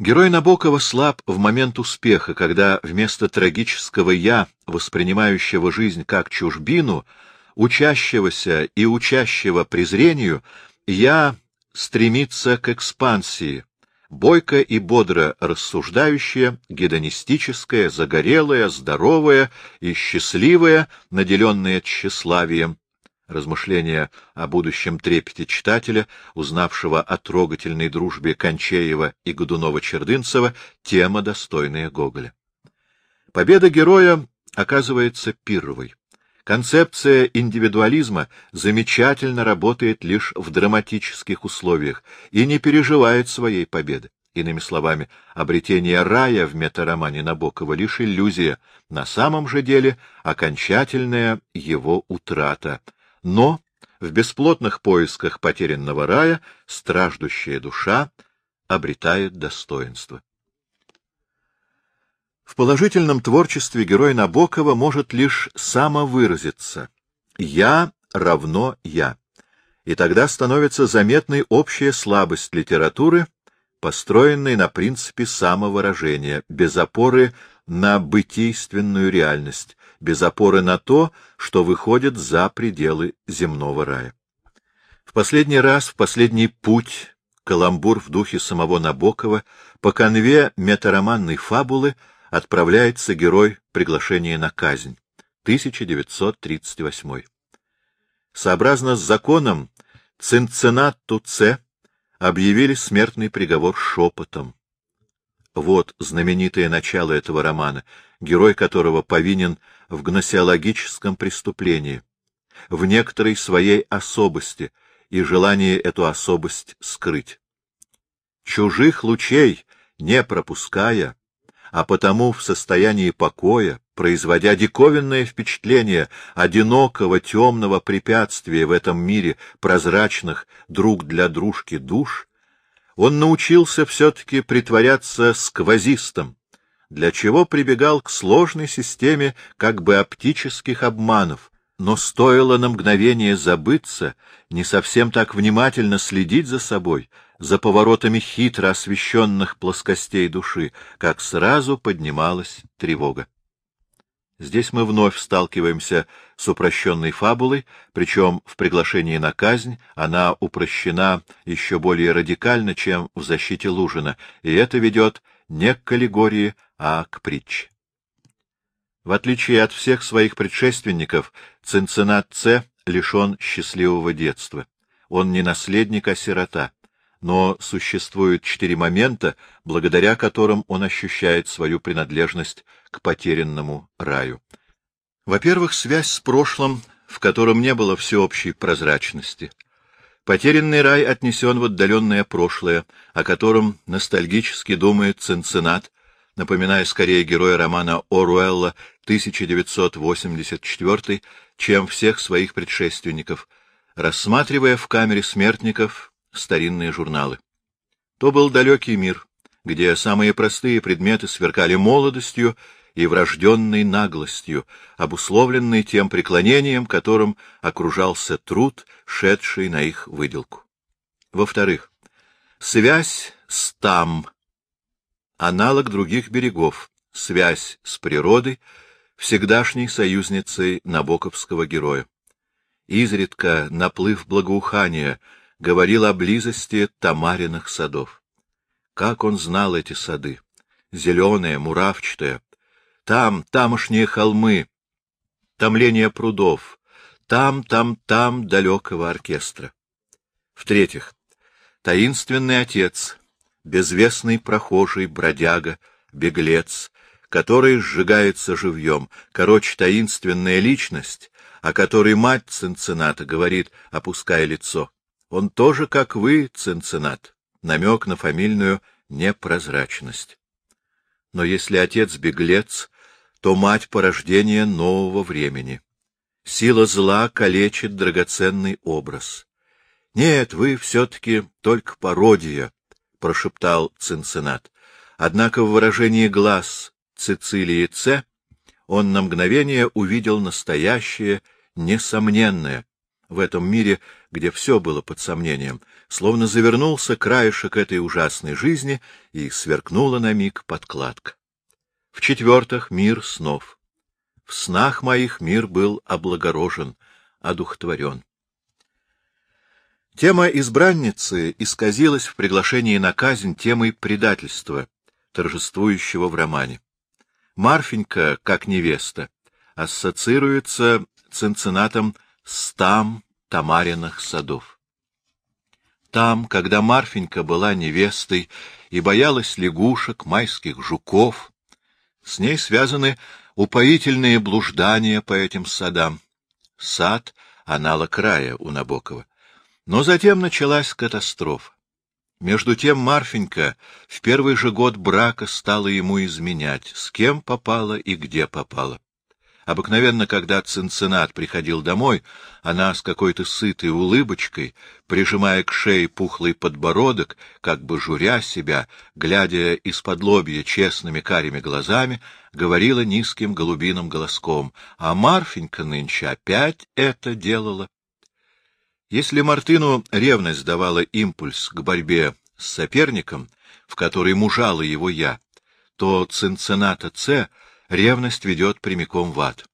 Герой Набокова слаб в момент успеха, когда вместо трагического «я», воспринимающего жизнь как чужбину, учащегося и учащего презрению, «я» стремится к экспансии, бойко и бодро рассуждающее, гедонистическое, загорелое, здоровое и счастливое, наделенное тщеславием, размышления о будущем трепете читателя, узнавшего о трогательной дружбе Кончеева и Годунова-Чердынцева, тема, достойная Гоголя. Победа героя оказывается пирровой. Концепция индивидуализма замечательно работает лишь в драматических условиях и не переживает своей победы. Иными словами, обретение рая в метаромане Набокова — лишь иллюзия, на самом же деле окончательная его утрата. Но в бесплотных поисках потерянного рая страждущая душа обретает достоинство. В положительном творчестве герой Набокова может лишь самовыразиться. «Я равно я». И тогда становится заметной общая слабость литературы, построенной на принципе самовыражения, без опоры на бытийственную реальность, без опоры на то, что выходит за пределы земного рая. В последний раз, в последний путь, каламбур в духе самого Набокова, по конве метароманной фабулы — отправляется герой приглашения на казнь. 1938. Сообразно с законом, Цинцинат Туце объявили смертный приговор шепотом. Вот знаменитое начало этого романа, герой которого повинен в гносеологическом преступлении, в некоторой своей особости и желании эту особость скрыть. Чужих лучей не пропуская, а потому в состоянии покоя, производя диковинное впечатление одинокого темного препятствия в этом мире прозрачных друг для дружки душ, он научился все-таки притворяться сквозистом, для чего прибегал к сложной системе как бы оптических обманов, но стоило на мгновение забыться, не совсем так внимательно следить за собой, за поворотами хитро освещенных плоскостей души, как сразу поднималась тревога. Здесь мы вновь сталкиваемся с упрощенной фабулой, причем в приглашении на казнь она упрощена еще более радикально, чем в защите Лужина, и это ведет не к аллегории, а к притче. В отличие от всех своих предшественников, Цинциннат Ц лишен счастливого детства. Он не наследник, а сирота но существуют четыре момента, благодаря которым он ощущает свою принадлежность к потерянному раю. Во-первых, связь с прошлым, в котором не было всеобщей прозрачности. Потерянный рай отнесен в отдаленное прошлое, о котором ностальгически думает Цинциннат, напоминая скорее героя романа Оруэлла 1984, чем всех своих предшественников, рассматривая в камере смертников старинные журналы. То был далекий мир, где самые простые предметы сверкали молодостью и врожденной наглостью, обусловленной тем преклонением, которым окружался труд, шедший на их выделку. Во-вторых, связь с там, аналог других берегов, связь с природой, всегдашней союзницей набоковского героя. Изредка наплыв благоухания — говорил о близости Тамариных садов. Как он знал эти сады! Зеленые, муравчатые. Там, тамошние холмы, томление прудов, там, там, там далекого оркестра. В-третьих, таинственный отец, безвестный прохожий, бродяга, беглец, который сжигается живьем, короче, таинственная личность, о которой мать Цинцината говорит, опуская лицо. Он тоже, как вы, Цинцинат, намек на фамильную непрозрачность. Но если отец беглец, то мать порождения нового времени. Сила зла калечит драгоценный образ. — Нет, вы все-таки только пародия, — прошептал Цинцинат. Однако в выражении глаз Цицилии Ц он на мгновение увидел настоящее, несомненное. В этом мире где все было под сомнением, словно завернулся краешек этой ужасной жизни и сверкнула на миг подкладка. В-четвертых, мир снов. В снах моих мир был облагорожен, одухотворен. Тема избранницы исказилась в приглашении на казнь темой предательства, торжествующего в романе. Марфенька, как невеста, ассоциируется цинцинатом стам Тамариных садов. Там, когда Марфенька была невестой и боялась лягушек, майских жуков, с ней связаны упоительные блуждания по этим садам. Сад — аналог рая у Набокова. Но затем началась катастрофа. Между тем Марфенька в первый же год брака стала ему изменять, с кем попала и где попала. Обыкновенно, когда Цинцинат приходил домой, она с какой-то сытой улыбочкой, прижимая к шее пухлый подбородок, как бы журя себя, глядя из-под лобья честными карими глазами, говорила низким голубиным голоском, а Марфенька нынче опять это делала. Если Мартыну ревность давала импульс к борьбе с соперником, в который мужала его я, то Цинцината Ц ревность ведет прямиком в ад.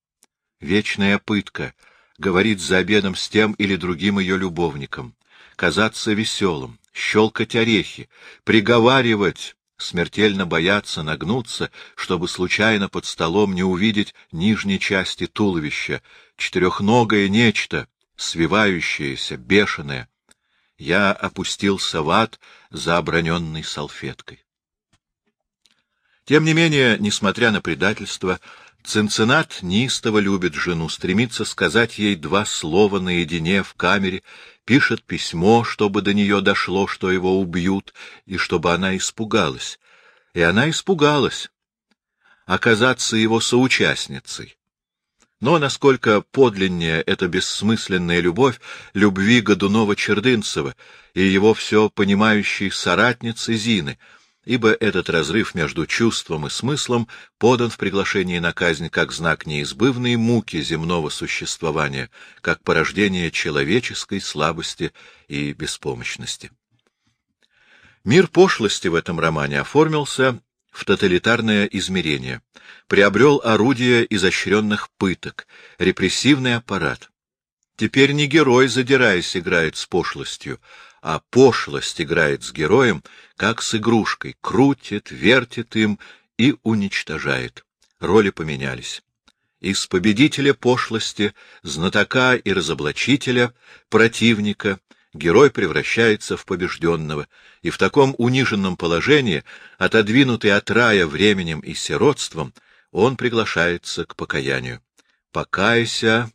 Вечная пытка — говорить за обедом с тем или другим ее любовником, казаться веселым, щелкать орехи, приговаривать, смертельно бояться нагнуться, чтобы случайно под столом не увидеть нижней части туловища, четырехногое нечто, свивающееся, бешеное. Я опустился в ад за оброненной салфеткой. Тем не менее, несмотря на предательство, Цинцинат неистово любит жену, стремится сказать ей два слова наедине в камере, пишет письмо, чтобы до нее дошло, что его убьют, и чтобы она испугалась. И она испугалась оказаться его соучастницей. Но насколько подлиннее эта бессмысленная любовь любви Годунова-Чердынцева и его все понимающей соратницы Зины — ибо этот разрыв между чувством и смыслом подан в приглашении на казнь как знак неизбывной муки земного существования, как порождение человеческой слабости и беспомощности. Мир пошлости в этом романе оформился в тоталитарное измерение, приобрел орудие изощренных пыток, репрессивный аппарат. Теперь не герой, задираясь, играет с пошлостью, а пошлость играет с героем, как с игрушкой, крутит, вертит им и уничтожает. Роли поменялись. Из победителя пошлости, знатока и разоблачителя, противника, герой превращается в побежденного, и в таком униженном положении, отодвинутый от рая временем и сиротством, он приглашается к покаянию. «Покайся,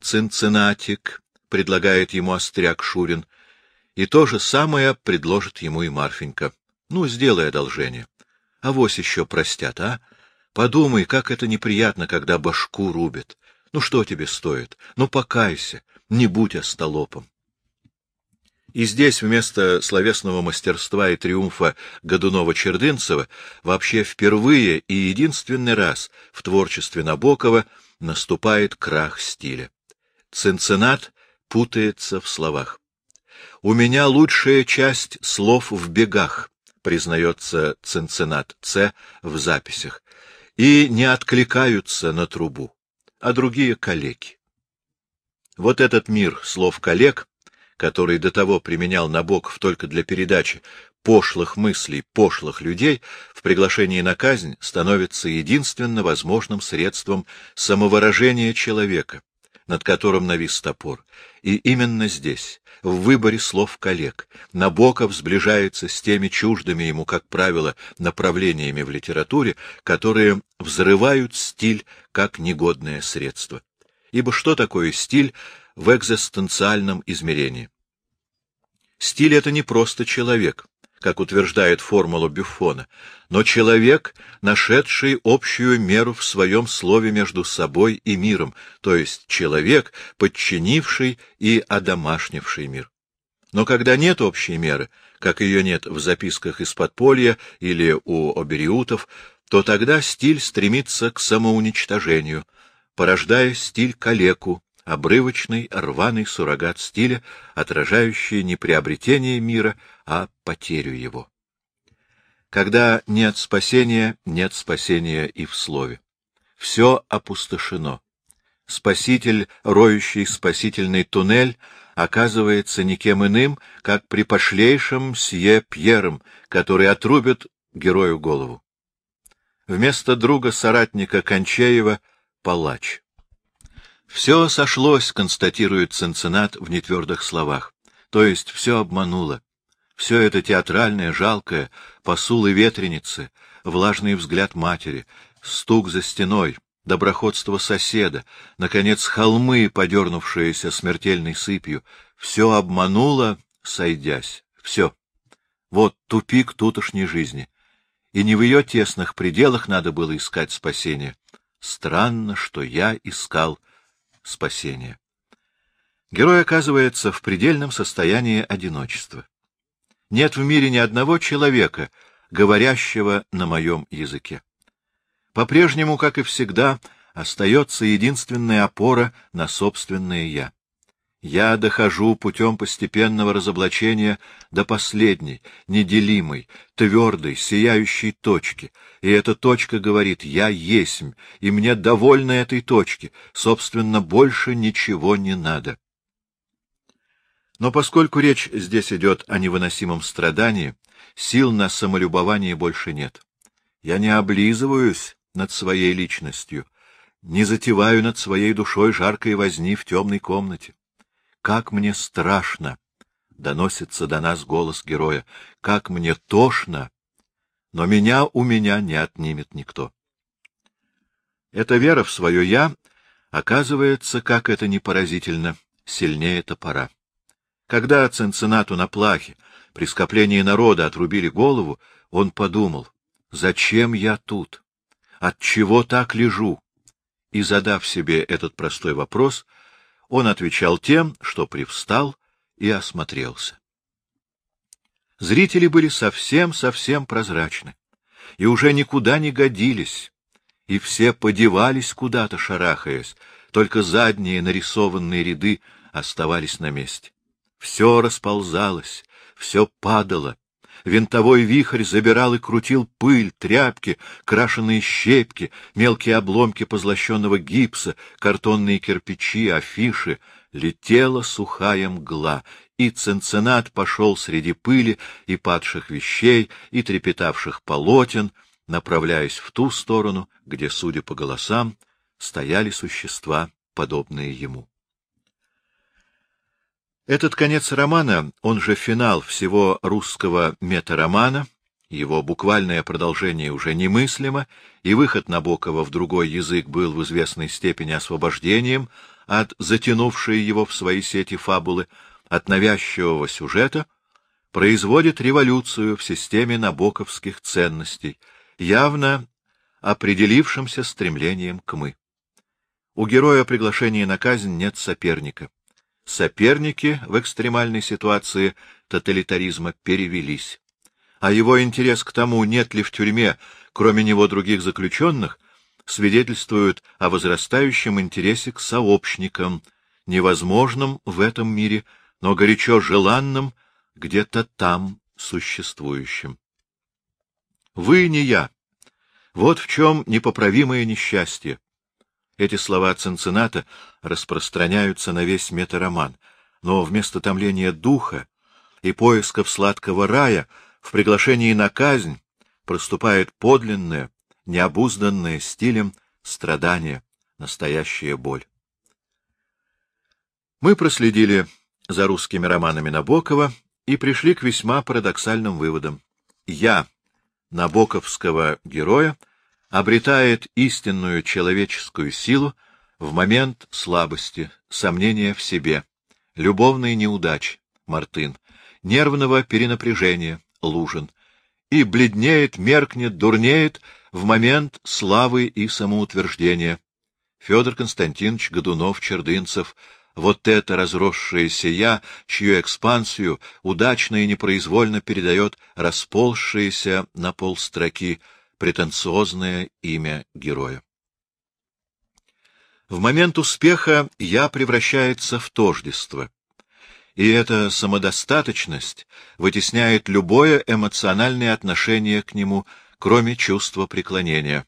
цинцинатик», — предлагает ему остряк Шурин, и то же самое предложит ему и Марфенька. Ну, сделай одолжение. А вось еще простят, а? Подумай, как это неприятно, когда башку рубят. Ну, что тебе стоит? Ну, покайся, не будь остолопом. И здесь вместо словесного мастерства и триумфа Годунова-Чердынцева вообще впервые и единственный раз в творчестве Набокова наступает крах стиля. Цинцинат путается в словах. У меня лучшая часть слов в бегах, признается Цинцинат Ц в записях, и не откликаются на трубу, а другие коллеги. Вот этот мир слов коллег, который до того применял Набоков только для передачи пошлых мыслей пошлых людей, в приглашении на казнь становится единственно возможным средством самовыражения человека, над которым навис топор. И именно здесь, в выборе слов коллег, Набоков сближается с теми чуждыми ему, как правило, направлениями в литературе, которые взрывают стиль как негодное средство. Ибо что такое стиль в экзистенциальном измерении? Стиль — это не просто человек, как утверждает формула Бюффона, но человек, нашедший общую меру в своем слове между собой и миром, то есть человек, подчинивший и одомашнивший мир. Но когда нет общей меры, как ее нет в записках из подполья или у обериутов, то тогда стиль стремится к самоуничтожению, порождая стиль калеку, обрывочный, рваный суррогат стиля, отражающий не приобретение мира, а потерю его. Когда нет спасения, нет спасения и в слове. Все опустошено. Спаситель, роющий спасительный туннель, оказывается никем иным, как при пошлейшем сие Пьером, который отрубит герою голову. Вместо друга-соратника Кончеева — палач. Все сошлось, констатирует Ценцинат в нетвердых словах. То есть все обмануло. Все это театральное, жалкое, посулы ветреницы, влажный взгляд матери, стук за стеной, доброходство соседа, наконец, холмы, подернувшиеся смертельной сыпью, все обмануло, сойдясь, все. Вот тупик тутошней жизни. И не в ее тесных пределах надо было искать спасение. Странно, что я искал спасение. Герой оказывается в предельном состоянии одиночества. Нет в мире ни одного человека, говорящего на моем языке. По-прежнему, как и всегда, остается единственная опора на собственное «я». Я дохожу путем постепенного разоблачения до последней, неделимой, твердой, сияющей точки, и эта точка говорит «я есмь», и мне довольно этой точки, собственно, больше ничего не надо. Но поскольку речь здесь идет о невыносимом страдании, сил на самолюбование больше нет. Я не облизываюсь над своей личностью, не затеваю над своей душой жаркой возни в темной комнате. Как мне страшно! — доносится до нас голос героя. Как мне тошно! Но меня у меня не отнимет никто. Эта вера в свое «я» оказывается, как это не поразительно, сильнее топора. Когда Ценцинату на плахе при скоплении народа отрубили голову, он подумал, зачем я тут? От чего так лежу? И, задав себе этот простой вопрос, он отвечал тем, что привстал и осмотрелся. Зрители были совсем-совсем прозрачны и уже никуда не годились, и все подевались куда-то, шарахаясь, только задние нарисованные ряды оставались на месте. Все расползалось, все падало, Винтовой вихрь забирал и крутил пыль, тряпки, крашеные щепки, мелкие обломки позлощенного гипса, картонные кирпичи, афиши. Летела сухая мгла, и ценценат пошел среди пыли и падших вещей, и трепетавших полотен, направляясь в ту сторону, где, судя по голосам, стояли существа, подобные ему. Этот конец романа, он же финал всего русского метаромана, его буквальное продолжение уже немыслимо, и выход Набокова в другой язык был в известной степени освобождением от затянувшей его в свои сети фабулы, от навязчивого сюжета, производит революцию в системе набоковских ценностей, явно определившимся стремлением к «мы». У героя приглашения на казнь нет соперника соперники в экстремальной ситуации тоталитаризма перевелись. А его интерес к тому, нет ли в тюрьме, кроме него, других заключенных, свидетельствует о возрастающем интересе к сообщникам, невозможным в этом мире, но горячо желанным где-то там существующим. Вы не я. Вот в чем непоправимое несчастье. Эти слова Цинцината распространяются на весь метароман, но вместо томления духа и поисков сладкого рая в приглашении на казнь проступает подлинное, необузданное стилем страдание, настоящая боль. Мы проследили за русскими романами Набокова и пришли к весьма парадоксальным выводам. Я, набоковского героя, обретает истинную человеческую силу в момент слабости, сомнения в себе, любовной неудачи, Мартын, нервного перенапряжения, Лужин, и бледнеет, меркнет, дурнеет в момент славы и самоутверждения. Федор Константинович Годунов-Чердынцев — вот это разросшееся «я», чью экспансию удачно и непроизвольно передает расползшееся на полстроки претенциозное имя героя. В момент успеха «я» превращается в тождество. И эта самодостаточность вытесняет любое эмоциональное отношение к нему, кроме чувства преклонения.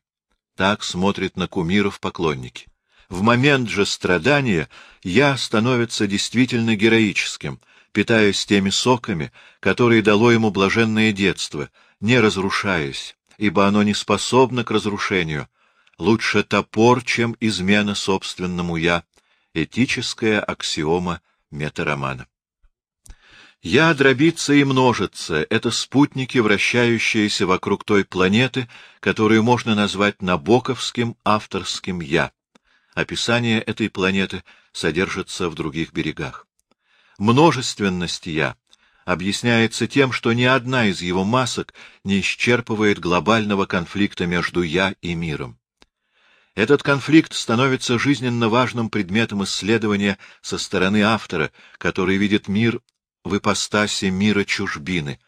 Так смотрит на кумиров поклонники. В момент же страдания «я» становится действительно героическим, питаясь теми соками, которые дало ему блаженное детство, не разрушаясь, ибо оно не способно к разрушению, лучше топор, чем измена собственному «я», этическая аксиома метаромана. Я дробится и множится — это спутники, вращающиеся вокруг той планеты, которую можно назвать набоковским авторским «я». Описание этой планеты содержится в других берегах. Множественность «я» объясняется тем, что ни одна из его масок не исчерпывает глобального конфликта между «я» и миром. Этот конфликт становится жизненно важным предметом исследования со стороны автора, который видит мир в ипостаси мира чужбины.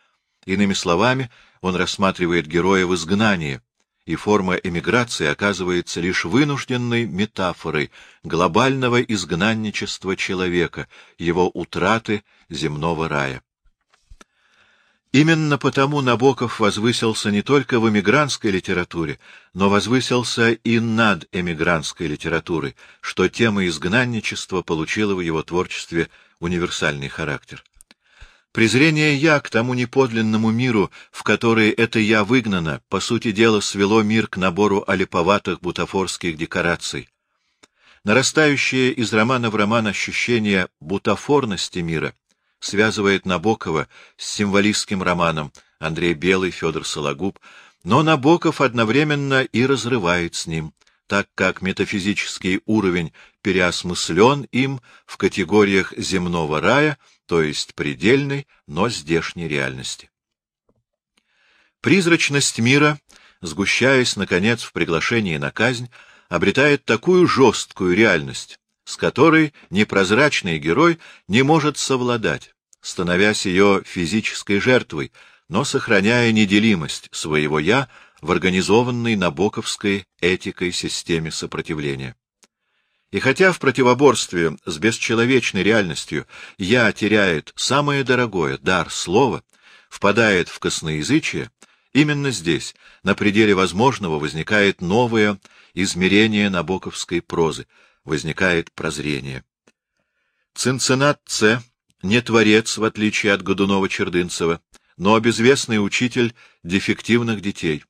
Иными словами, он рассматривает героя в изгнании, и форма эмиграции оказывается лишь вынужденной метафорой глобального изгнанничества человека, его утраты земного рая. Именно потому Набоков возвысился не только в эмигрантской литературе, но возвысился и над эмигрантской литературой, что тема изгнанничества получила в его творчестве универсальный характер. Презрение «я» к тому неподлинному миру, в который это «я» выгнано, по сути дела свело мир к набору олиповатых бутафорских декораций. Нарастающее из романа в роман ощущение бутафорности мира связывает Набокова с символистским романом Андрей Белый, Федор Сологуб, но Набоков одновременно и разрывает с ним, так как метафизический уровень переосмыслен им в категориях земного рая, то есть предельной, но здешней реальности. Призрачность мира, сгущаясь, наконец, в приглашении на казнь, обретает такую жесткую реальность, с которой непрозрачный герой не может совладать, становясь ее физической жертвой, но сохраняя неделимость своего «я» в организованной набоковской этикой системе сопротивления. И хотя в противоборстве с бесчеловечной реальностью «я» теряет самое дорогое — дар слова, впадает в косноязычие, именно здесь, на пределе возможного, возникает новое измерение набоковской прозы — возникает прозрение. Цинцинат Ц. не творец, в отличие от Годунова-Чердынцева, но безвестный учитель дефективных детей.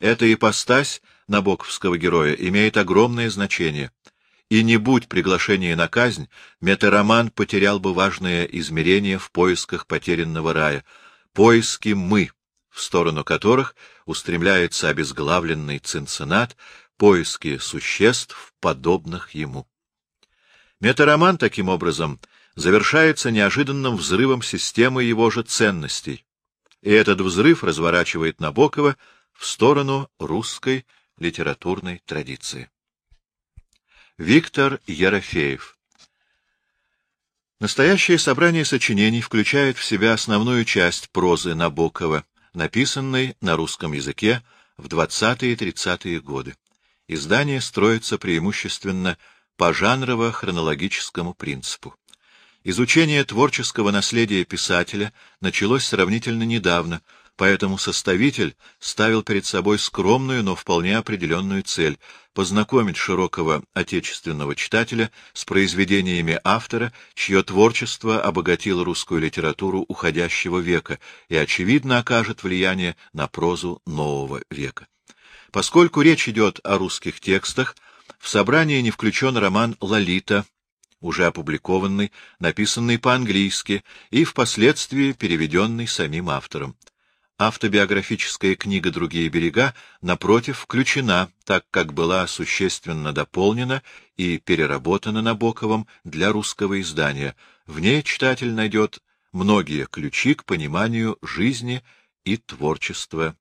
Эта ипостась набоковского героя имеет огромное значение. И не будь приглашения на казнь, метароман потерял бы важное измерение в поисках потерянного рая, поиски «мы», в сторону которых устремляется обезглавленный цинцинат, поиски существ, подобных ему. Метароман, таким образом, завершается неожиданным взрывом системы его же ценностей, и этот взрыв разворачивает Набокова в сторону русской литературной традиции. Виктор Ерофеев Настоящее собрание сочинений включает в себя основную часть прозы Набокова, написанной на русском языке в 20-30-е годы. Издание строится преимущественно по жанрово-хронологическому принципу. Изучение творческого наследия писателя началось сравнительно недавно, поэтому составитель ставил перед собой скромную, но вполне определенную цель — познакомить широкого отечественного читателя с произведениями автора, чье творчество обогатило русскую литературу уходящего века и, очевидно, окажет влияние на прозу нового века. Поскольку речь идет о русских текстах, в собрание не включен роман «Лолита», уже опубликованный, написанный по-английски и впоследствии переведенный самим автором. Автобиографическая книга «Другие берега», напротив, включена, так как была существенно дополнена и переработана Набоковым для русского издания. В ней читатель найдет многие ключи к пониманию жизни и творчества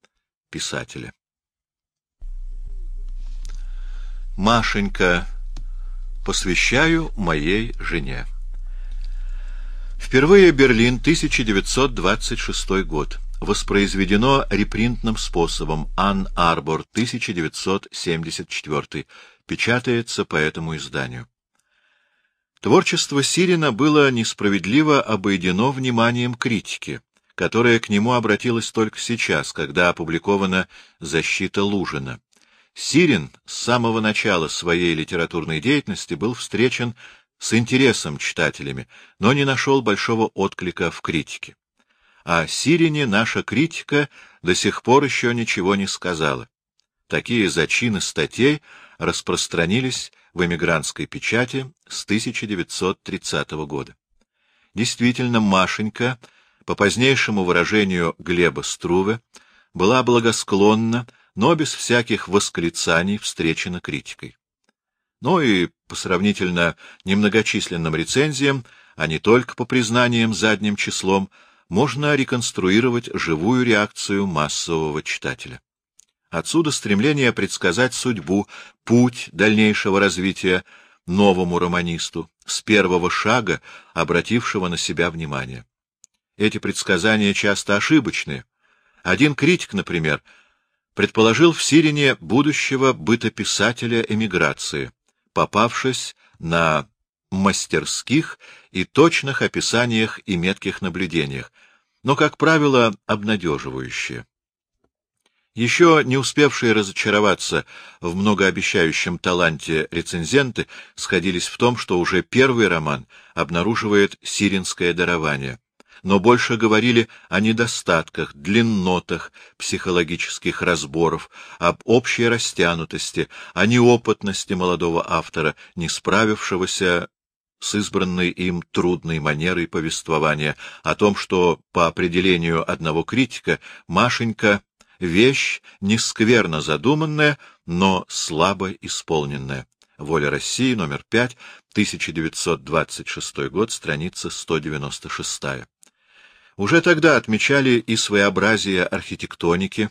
писателя. Машенька, посвящаю моей жене. Впервые Берлин, 1926 год. Воспроизведено репринтным способом. Ан Арбор, 1974. печатается по этому изданию. Творчество Сирина было несправедливо обойдено вниманием критики, которая к нему обратилась только сейчас, когда опубликована «Защита Лужина». Сирин с самого начала своей литературной деятельности был встречен с интересом читателями, но не нашел большого отклика в критике. О Сирине наша критика до сих пор еще ничего не сказала. Такие зачины статей распространились в эмигрантской печати с 1930 года. Действительно, Машенька, по позднейшему выражению Глеба Струве, была благосклонна, но без всяких восклицаний встречена критикой. Но и по сравнительно немногочисленным рецензиям, а не только по признаниям задним числом, можно реконструировать живую реакцию массового читателя. Отсюда стремление предсказать судьбу, путь дальнейшего развития новому романисту, с первого шага обратившего на себя внимание. Эти предсказания часто ошибочны. Один критик, например, предположил в Сирине будущего бытописателя эмиграции, попавшись на мастерских и точных описаниях и метких наблюдениях, но, как правило, обнадеживающие. Еще не успевшие разочароваться в многообещающем таланте рецензенты сходились в том, что уже первый роман обнаруживает сиринское дарование, но больше говорили о недостатках, длиннотах психологических разборов, об общей растянутости, о неопытности молодого автора, не справившегося с избранной им трудной манерой повествования, о том, что, по определению одного критика, Машенька — вещь не скверно задуманная, но слабо исполненная. Воля России, номер 5, 1926 год, страница 196. Уже тогда отмечали и своеобразие архитектоники,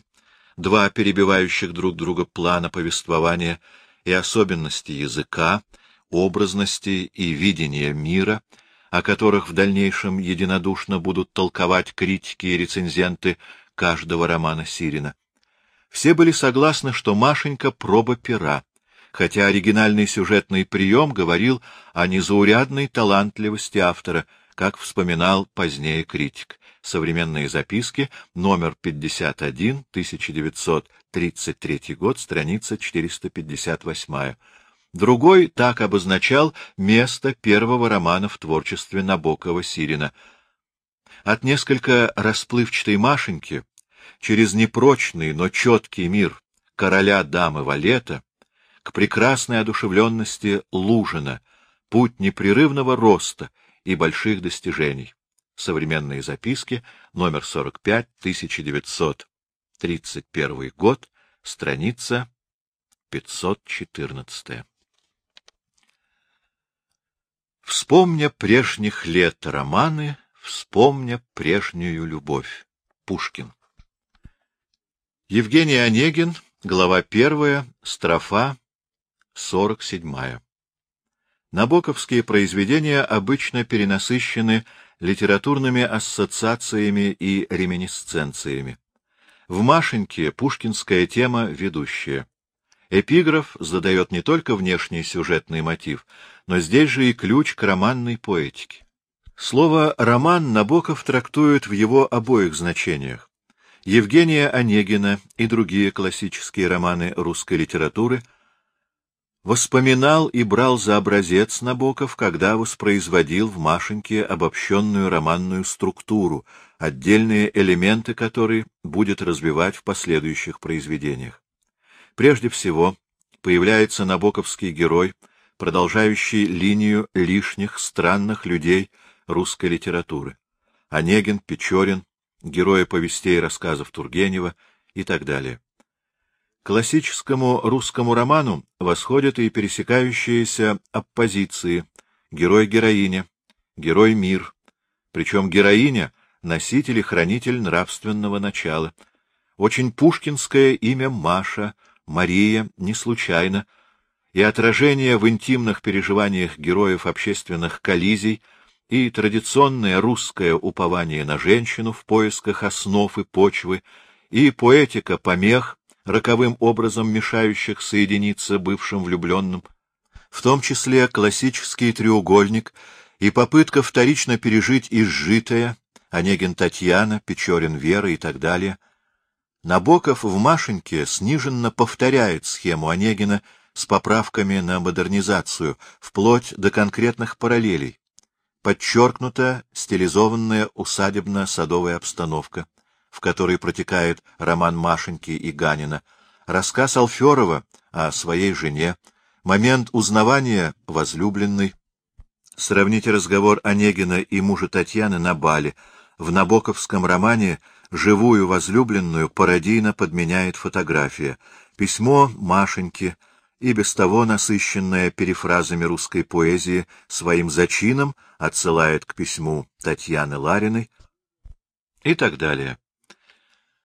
два перебивающих друг друга плана повествования, и особенности языка, образности и видения мира, о которых в дальнейшем единодушно будут толковать критики и рецензенты каждого романа Сирина. Все были согласны, что Машенька — проба пера, хотя оригинальный сюжетный прием говорил о незаурядной талантливости автора, как вспоминал позднее критик. Современные записки, номер 51, 1933 год, страница 458. Другой так обозначал место первого романа в творчестве Набокова-Сирина. От несколько расплывчатой Машеньки через непрочный, но четкий мир короля дамы Валета к прекрасной одушевленности Лужина, путь непрерывного роста и больших достижений. Современные записки, номер 45, 1931 год, страница 514. Вспомня прежних лет романы, вспомня прежнюю любовь. Пушкин. Евгений Онегин, глава первая, строфа сорок седьмая. Набоковские произведения обычно перенасыщены литературными ассоциациями и реминисценциями. В «Машеньке» пушкинская тема ведущая. Эпиграф задает не только внешний сюжетный мотив, но здесь же и ключ к романной поэтике. Слово «роман» Набоков трактует в его обоих значениях. Евгения Онегина и другие классические романы русской литературы воспоминал и брал за образец Набоков, когда воспроизводил в Машеньке обобщенную романную структуру, отдельные элементы которой будет развивать в последующих произведениях. Прежде всего, появляется набоковский герой, продолжающий линию лишних странных людей русской литературы. Онегин, Печорин, герои повестей и рассказов Тургенева и так далее. Классическому русскому роману восходят и пересекающиеся оппозиции герой-героиня, герой-мир, причем героиня — носитель и хранитель нравственного начала. Очень пушкинское имя Маша — Мария не случайно, и отражение в интимных переживаниях героев общественных коллизий и традиционное русское упование на женщину в поисках основ и почвы, и поэтика помех роковым образом мешающих соединиться бывшим влюбленным, в том числе классический треугольник и попытка вторично пережить изжитое, Онегин Татьяна, Печорин Вера и так далее. Набоков в Машеньке сниженно повторяет схему Онегина с поправками на модернизацию, вплоть до конкретных параллелей. Подчеркнута стилизованная усадебно-садовая обстановка, в которой протекает роман Машеньки и Ганина, рассказ Алферова о своей жене, момент узнавания возлюбленной. Сравните разговор Онегина и мужа Татьяны на бале. В набоковском романе живую возлюбленную пародийно подменяет фотография. Письмо Машеньки — и без того насыщенная перефразами русской поэзии своим зачином отсылает к письму Татьяны Лариной и так далее.